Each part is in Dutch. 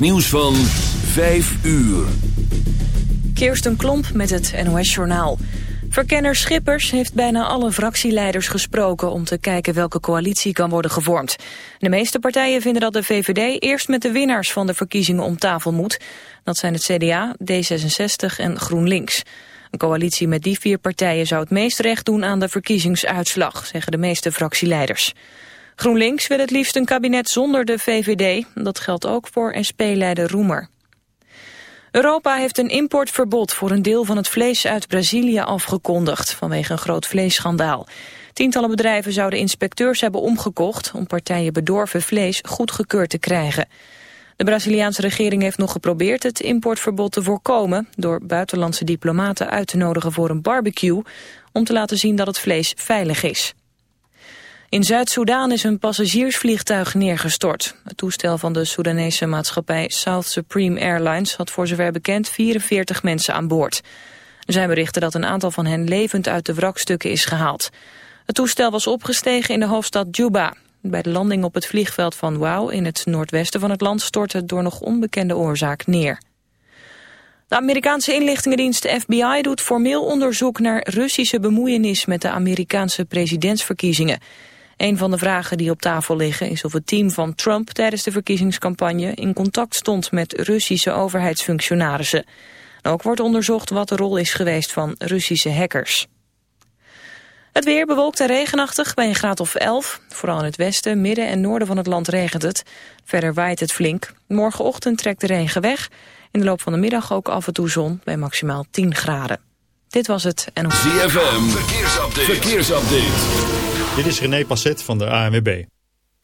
Nieuws van 5 uur. Kirsten Klomp met het NOS-journaal. Verkenner Schippers heeft bijna alle fractieleiders gesproken... om te kijken welke coalitie kan worden gevormd. De meeste partijen vinden dat de VVD eerst met de winnaars van de verkiezingen om tafel moet. Dat zijn het CDA, D66 en GroenLinks. Een coalitie met die vier partijen zou het meest recht doen aan de verkiezingsuitslag... zeggen de meeste fractieleiders. GroenLinks wil het liefst een kabinet zonder de VVD. Dat geldt ook voor SP-leider Roemer. Europa heeft een importverbod voor een deel van het vlees uit Brazilië afgekondigd vanwege een groot vleesschandaal. Tientallen bedrijven zouden inspecteurs hebben omgekocht om partijen bedorven vlees goedgekeurd te krijgen. De Braziliaanse regering heeft nog geprobeerd het importverbod te voorkomen door buitenlandse diplomaten uit te nodigen voor een barbecue om te laten zien dat het vlees veilig is. In Zuid-Soedan is een passagiersvliegtuig neergestort. Het toestel van de Soedanese maatschappij South Supreme Airlines had voor zover bekend 44 mensen aan boord. Er zijn berichten dat een aantal van hen levend uit de wrakstukken is gehaald. Het toestel was opgestegen in de hoofdstad Juba. Bij de landing op het vliegveld van Wau in het noordwesten van het land stortte het door nog onbekende oorzaak neer. De Amerikaanse inlichtingendienst FBI doet formeel onderzoek naar Russische bemoeienis met de Amerikaanse presidentsverkiezingen. Een van de vragen die op tafel liggen is of het team van Trump tijdens de verkiezingscampagne in contact stond met Russische overheidsfunctionarissen. Ook wordt onderzocht wat de rol is geweest van Russische hackers. Het weer bewolkt en regenachtig bij een graad of 11. Vooral in het westen, midden en noorden van het land regent het. Verder waait het flink. Morgenochtend trekt de regen weg. In de loop van de middag ook af en toe zon bij maximaal 10 graden. Dit was het en... ZFM, verkeersupdate. verkeersupdate. Dit is René Passet van de ANWB.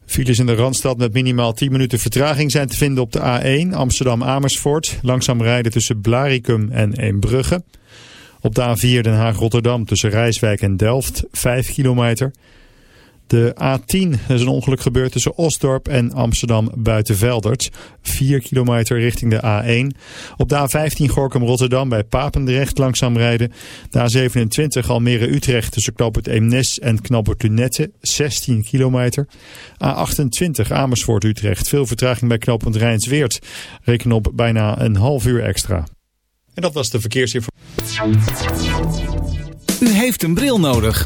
Files in de Randstad met minimaal 10 minuten vertraging zijn te vinden op de A1 Amsterdam-Amersfoort. Langzaam rijden tussen Blaricum en Eembrugge. Op de A4 Den Haag-Rotterdam tussen Rijswijk en Delft 5 kilometer. De A10 is een ongeluk gebeurd tussen Osdorp en Amsterdam Buitenveldert. 4 kilometer richting de A1. Op de A15 Gorkum Rotterdam bij Papendrecht langzaam rijden. De A27 Almere Utrecht tussen knooppunt Eemnes en knooppunt Lunette. 16 kilometer. A28 Amersfoort Utrecht. Veel vertraging bij knooppunt Rijnsweert. Reken op bijna een half uur extra. En dat was de verkeersinformatie. U heeft een bril nodig.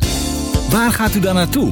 Waar gaat u dan naartoe?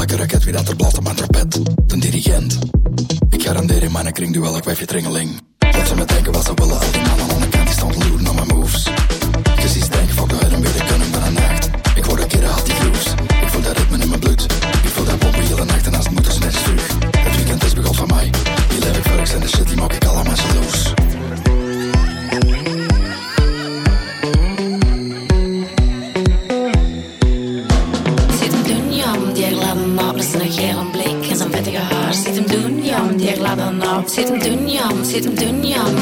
elke raket wie dat er blaft op mijn trapet. De dirigent. Ik garandeer in mijn kring duw ik wijfje tringeling. Dat ze me denken wat ze willen, al die mannen aan de kant die stand loeren naar mijn moves. Je ziet denken, fuck de huid en weer de kunnen van een nacht. Ik word een keer hard die grooves. passiert in Dünya.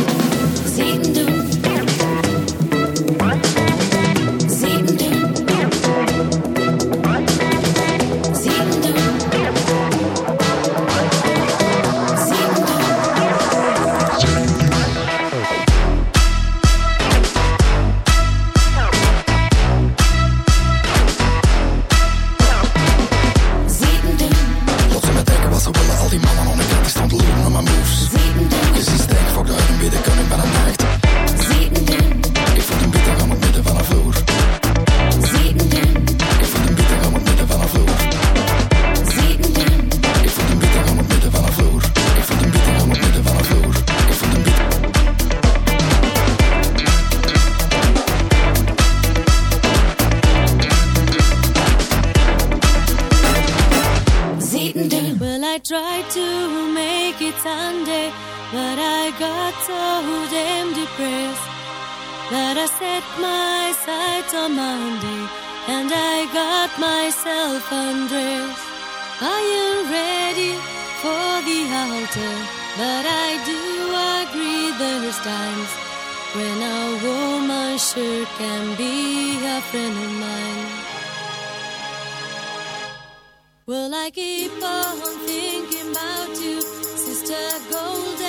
Then a woman sure can be a friend of mine. Will I keep on thinking about you, Sister Golden?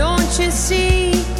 Don't you see?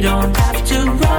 don't have to run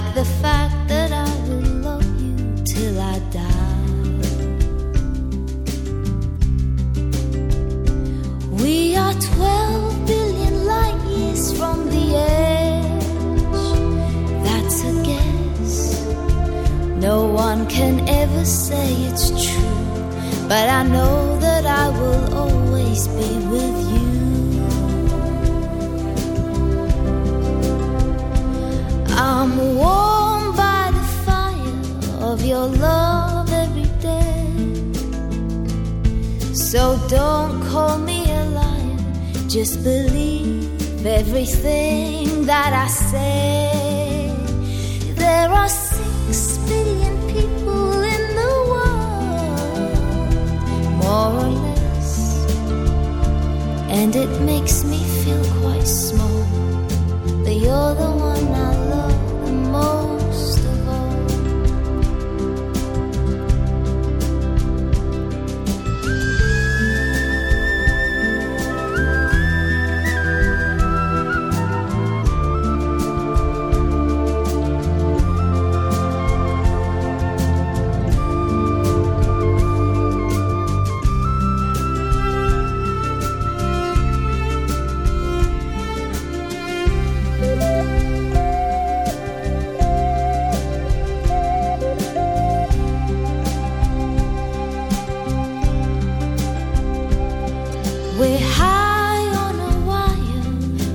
like the fact We're high on a wire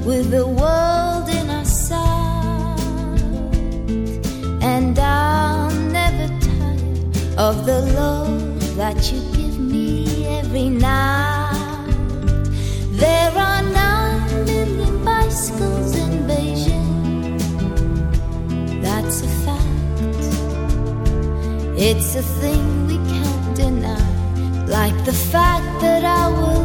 with the world in our sight, and I'll never tire of the love that you give me every night. There are nine million bicycles in Beijing. That's a fact. It's a thing we can't deny, like the fact that I will.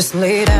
Just lay down.